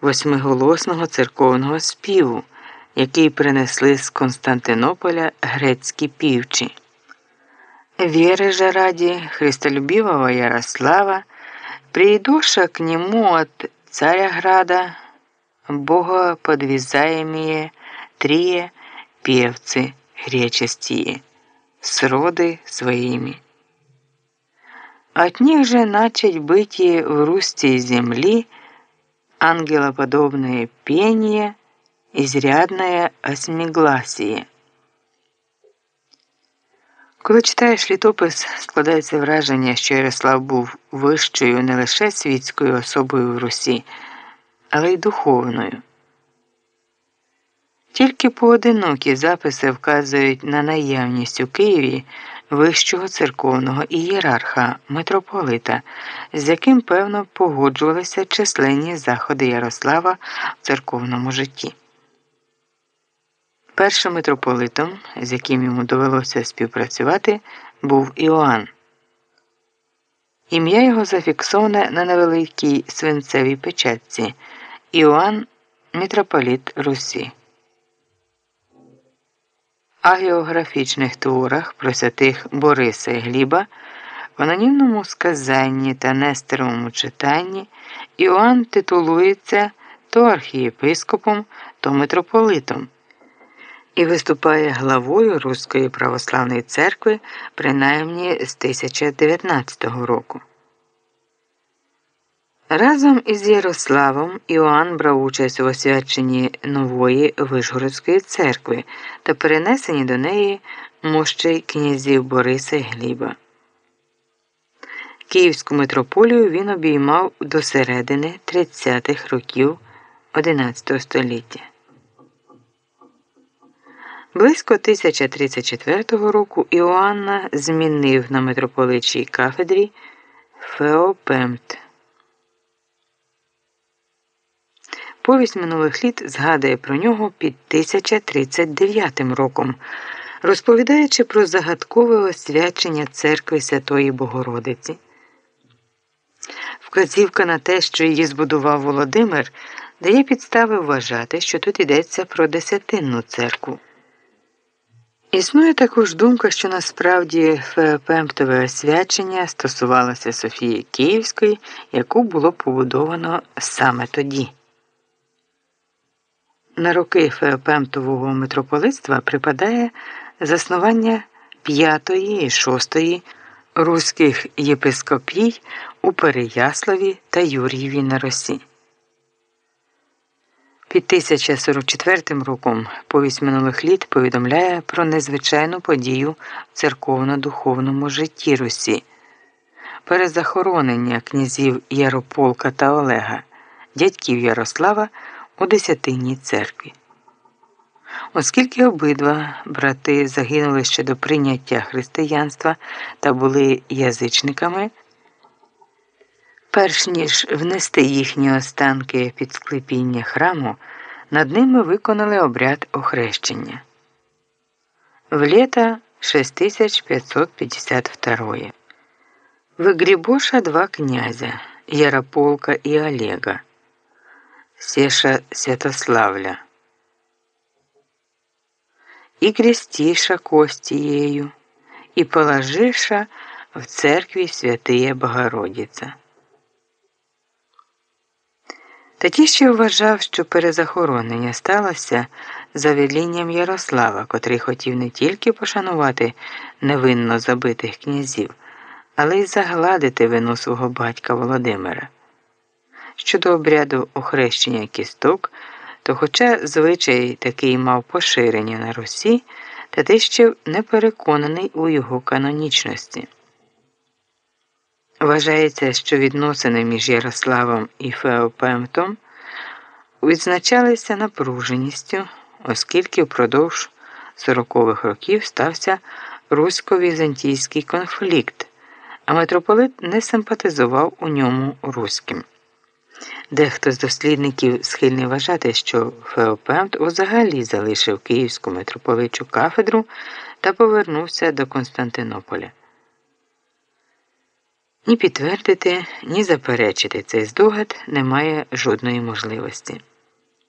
восьмиголосного церковного співу, який принесли з Константинополя грецькі півчі. Веры же ради христолюбивого Ярослава, придуша к нему от Царяграда, богоподвязаемые трие певцы гречестие, с роды своими. От них же начать быть и в русте земли ангелоподобное пение, изрядное осьмигласие. Коли читаєш літопис, складається враження, що Ярослав був вищою не лише світською особою в Русі, але й духовною. Тільки поодинокі записи вказують на наявність у Києві вищого церковного ієрарха митрополита, з яким певно погоджувалися численні заходи Ярослава в церковному житті. Першим митрополитом, з яким йому довелося співпрацювати, був Іоанн. Ім'я його зафіксоване на невеликій свинцевій печатці Іоанн митрополіт Русі. А географічних творах про святих Бориса і Гліба в анонімному сказанні та нестеровому читанні Іоанн титулується то архієпископом, то митрополитом і виступає главою Руської православної церкви принаймні з 1019 року. Разом із Ярославом Іоанн брав участь у освяченні нової Вишгородської церкви та перенесенні до неї мощей князів Бориса і Гліба. Київську митрополію він обіймав до середини 30-х років XI століття. Близько 1034 року Іоанна змінив на митрополичій кафедрі Феопемт. Повість минулих літ згадує про нього під 1039 роком, розповідаючи про загадкове освячення церкви Святої Богородиці. Вказівка на те, що її збудував Володимир, дає підстави вважати, що тут йдеться про десятинну церкву. Існує також думка, що насправді Феопемптове освячення стосувалося Софії Київської, яку було побудовано саме тоді. На роки Феопемтового митрополитства припадає заснування п'ятої і шостої руських єпископій у Переяславі та Юрієві на Росі. Під 1044 роком повість минулих літ повідомляє про незвичайну подію в церковно-духовному житті Русі, перезахоронення князів Ярополка та Олега, дядьків Ярослава у Десятинній церкві. Оскільки обидва брати загинули ще до прийняття християнства та були язичниками. Перш ніж внести їхні останки під склепіння храму, над ними виконали обряд охрещення. В літа 6552 Выгребоша два князя Ярополка и Олега, Сеша Святославля. И крестиша костією, і положиша в церкві Святия Богородиця. Тоді ще вважав, що перезахоронення сталося за велінням Ярослава, котрий хотів не тільки пошанувати невинно забитих князів, але й загладити вину свого батька Володимира. Щодо обряду охрещення кісток, то, хоча звичай такий мав поширення на Русі, та ти ще не переконаний у його канонічності. Вважається, що відносини між Ярославом і Феопемтом відзначалися напруженістю, оскільки впродовж 40-х років стався русько-візантійський конфлікт, а митрополит не симпатизував у ньому руським. Дехто з дослідників схильний вважати, що Феопемт взагалі залишив Київську митрополичу кафедру та повернувся до Константинополя. Ні підтвердити, ні заперечити цей здогад немає жодної можливості.